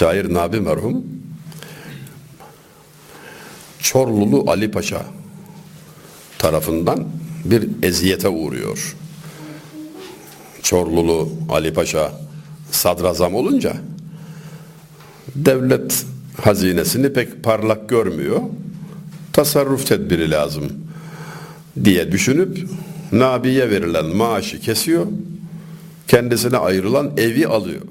Şair Nabi merhum Çorlulu Ali Paşa tarafından bir eziyete uğruyor. Çorlulu Ali Paşa sadrazam olunca devlet hazinesini pek parlak görmüyor. Tasarruf tedbiri lazım diye düşünüp Nabi'ye verilen maaşı kesiyor. Kendisine ayrılan evi alıyor.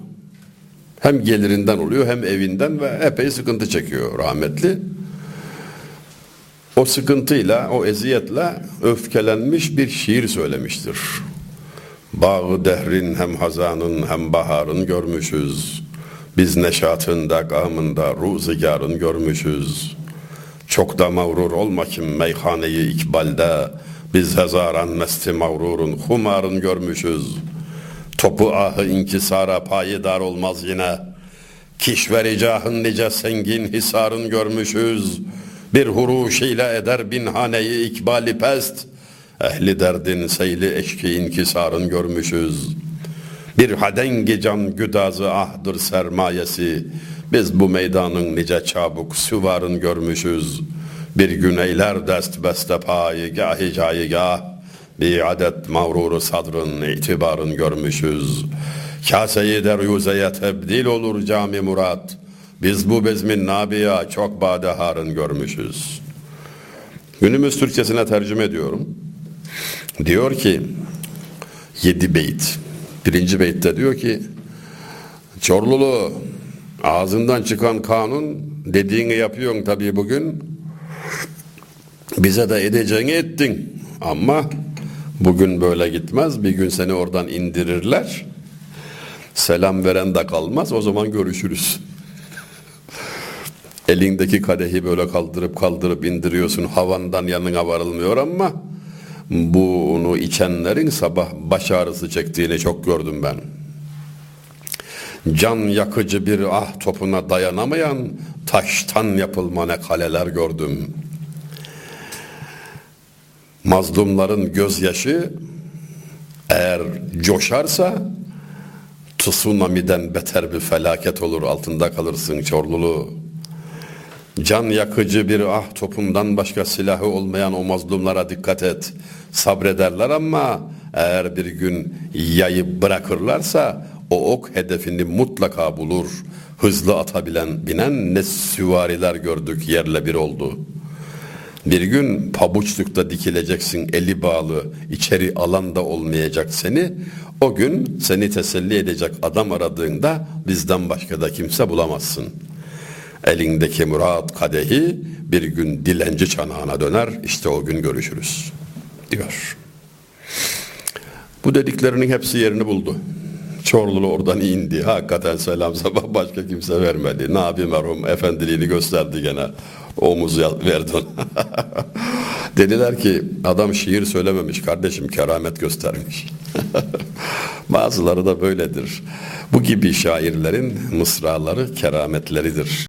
Hem gelirinden oluyor hem evinden ve epey sıkıntı çekiyor rahmetli. O sıkıntıyla, o eziyetle öfkelenmiş bir şiir söylemiştir. Bağı dehrin hem hazanın hem baharın görmüşüz. Biz neşatında, gamında, ruzigarın görmüşüz. Çok da mağrur olma kim meyhaneyi ikbalde. Biz hezaran mesti mağrurun, humarın görmüşüz. Topu ahı inkisara payidar olmaz yine. Kişveri cahın nice sengin hisarın görmüşüz. Bir huruş ile eder bin haneyi ikbali pest. Ehli derdin seyli eşki inkisarın görmüşüz. Bir hadengi can güdazı ahdır sermayesi. Biz bu meydanın nice çabuk süvarın görmüşüz. Bir gün eyler dest beste payı gahi cayigah. Bir adet mağruru sadrın itibarın görmüşüz. Kaseyi deryuzeye tebdil olur cami murat. Biz bu bezmin nabiya çok badeharın görmüşüz. Günümüz Türkçesine tercüme ediyorum. Diyor ki yedi beyt. Birinci beytte diyor ki Çorlulu ağzından çıkan kanun dediğini yapıyorsun tabii bugün. Bize de edeceğini ettin. Ama bugün böyle gitmez. Bir gün seni oradan indirirler. Selam veren de kalmaz. O zaman görüşürüz. Elindeki kadehi böyle kaldırıp kaldırıp indiriyorsun. Havandan yanına varılmıyor ama bunu içenlerin sabah baş ağrısı çektiğini çok gördüm ben. Can yakıcı bir ah topuna dayanamayan taştan yapılma kaleler gördüm. Mazlumların gözyaşı eğer coşarsa tsunami'den beter bir felaket olur altında kalırsın Çorlulu. Can yakıcı bir ah topundan başka silahı olmayan o mazlumlara dikkat et. Sabrederler ama eğer bir gün yayı bırakırlarsa o ok hedefini mutlaka bulur. Hızlı atabilen binen ne süvariler gördük yerle bir oldu. Bir gün pabuçlukta dikileceksin eli bağlı içeri alanda olmayacak seni. O gün seni teselli edecek adam aradığında bizden başka da kimse bulamazsın.'' Elindeki murat kadehi bir gün dilenci çanağına döner. İşte o gün görüşürüz diyor. Bu dediklerinin hepsi yerini buldu. Çorlulu oradan indi. Hakikaten selam sabah başka kimse vermedi. Nabi merhum efendiliğini gösterdi gene. Omuz verdi Dediler ki adam şiir söylememiş kardeşim keramet göstermiş. Bazıları da böyledir. Bu gibi şairlerin mısraları kerametleridir.